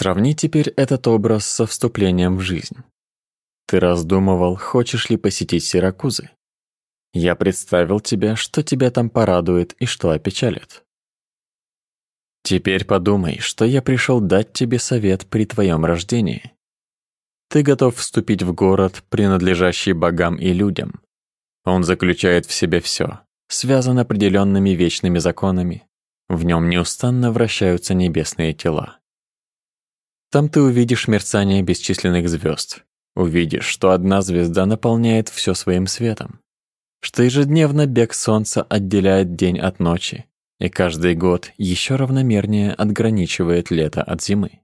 Сравни теперь этот образ со вступлением в жизнь. Ты раздумывал, хочешь ли посетить Сиракузы? Я представил тебе, что тебя там порадует и что опечалит. Теперь подумай, что я пришел дать тебе совет при твоем рождении. Ты готов вступить в город, принадлежащий богам и людям. Он заключает в себе все, связан определенными вечными законами. В нем неустанно вращаются небесные тела. Там ты увидишь мерцание бесчисленных звезд, увидишь, что одна звезда наполняет все своим светом, что ежедневно бег солнца отделяет день от ночи, и каждый год еще равномернее отграничивает лето от зимы.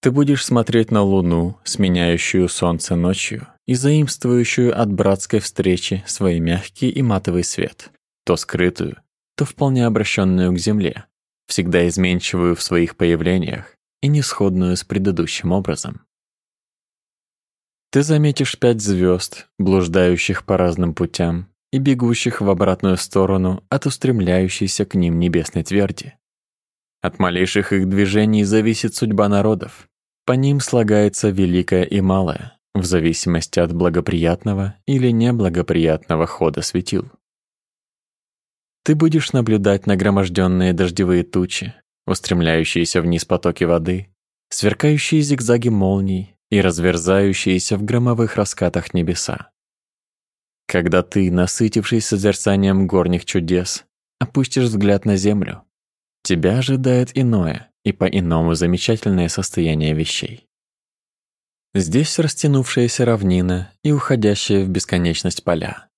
Ты будешь смотреть на луну, сменяющую солнце ночью и заимствующую от братской встречи свой мягкий и матовый свет, то скрытую, то вполне обращенную к земле, всегда изменчивую в своих появлениях и не сходную с предыдущим образом. Ты заметишь пять звезд, блуждающих по разным путям, и бегущих в обратную сторону от устремляющейся к ним небесной тверди. От малейших их движений зависит судьба народов. По ним слагается великое и малое, в зависимости от благоприятного или неблагоприятного хода светил. Ты будешь наблюдать нагроможденные дождевые тучи, устремляющиеся вниз потоки воды, сверкающие зигзаги молний и разверзающиеся в громовых раскатах небеса. Когда ты, насытившись созерцанием горних чудес, опустишь взгляд на землю, тебя ожидает иное и по-иному замечательное состояние вещей. Здесь растянувшаяся равнина и уходящая в бесконечность поля.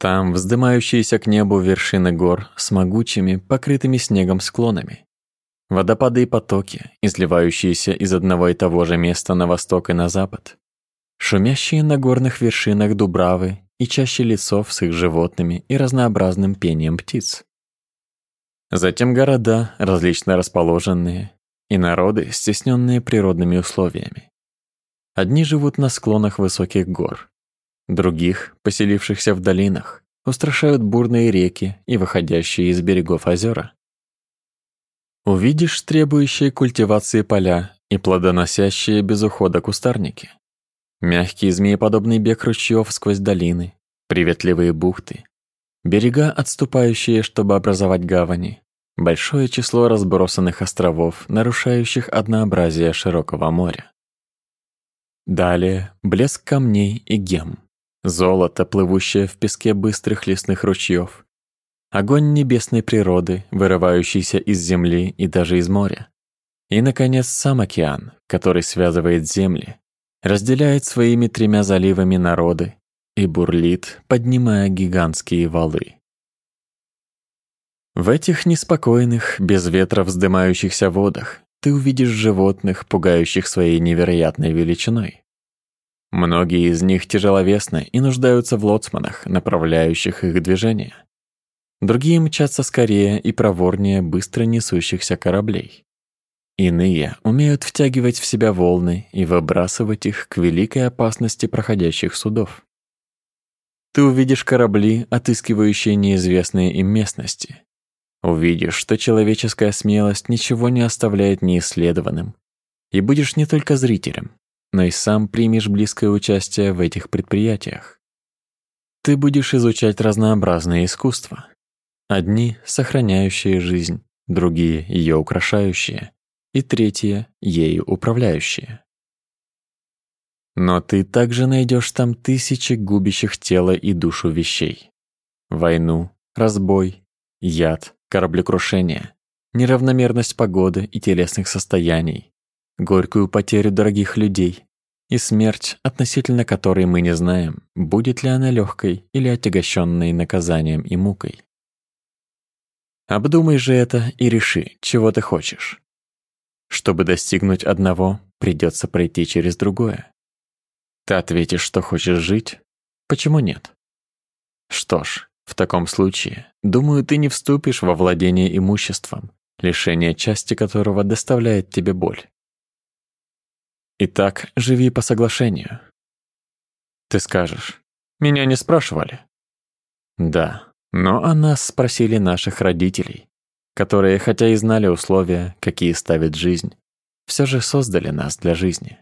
Там вздымающиеся к небу вершины гор с могучими, покрытыми снегом склонами. Водопады и потоки, изливающиеся из одного и того же места на восток и на запад шумящие на горных вершинах дубравы и чаще лесов с их животными и разнообразным пением птиц. Затем города, различно расположенные, и народы, стесненные природными условиями. Одни живут на склонах высоких гор, других, поселившихся в долинах, устрашают бурные реки и выходящие из берегов озера. Увидишь требующие культивации поля и плодоносящие без ухода кустарники. Мягкий змееподобный бег ручьев сквозь долины, приветливые бухты, берега, отступающие, чтобы образовать гавани, большое число разбросанных островов, нарушающих однообразие широкого моря. Далее блеск камней и гем, золото, плывущее в песке быстрых лесных ручьев, огонь небесной природы, вырывающийся из земли и даже из моря. И, наконец, сам океан, который связывает земли, разделяет своими тремя заливами народы и бурлит, поднимая гигантские валы. В этих неспокойных, без ветра вздымающихся водах ты увидишь животных, пугающих своей невероятной величиной. Многие из них тяжеловесны и нуждаются в лоцманах, направляющих их движение. Другие мчатся скорее и проворнее быстро несущихся кораблей. Иные умеют втягивать в себя волны и выбрасывать их к великой опасности проходящих судов. Ты увидишь корабли, отыскивающие неизвестные им местности. Увидишь, что человеческая смелость ничего не оставляет неисследованным. И будешь не только зрителем, но и сам примешь близкое участие в этих предприятиях. Ты будешь изучать разнообразные искусства. Одни — сохраняющие жизнь, другие — ее украшающие, и третье — ею управляющее. Но ты также найдешь там тысячи губящих тело и душу вещей. Войну, разбой, яд, кораблекрушение, неравномерность погоды и телесных состояний, горькую потерю дорогих людей и смерть, относительно которой мы не знаем, будет ли она легкой или отягощенной наказанием и мукой. Обдумай же это и реши, чего ты хочешь. Чтобы достигнуть одного, придется пройти через другое. Ты ответишь, что хочешь жить? Почему нет? Что ж, в таком случае, думаю, ты не вступишь во владение имуществом, лишение части которого доставляет тебе боль. Итак, живи по соглашению. Ты скажешь, меня не спрашивали. Да, но о нас спросили наших родителей которые, хотя и знали условия, какие ставит жизнь, все же создали нас для жизни.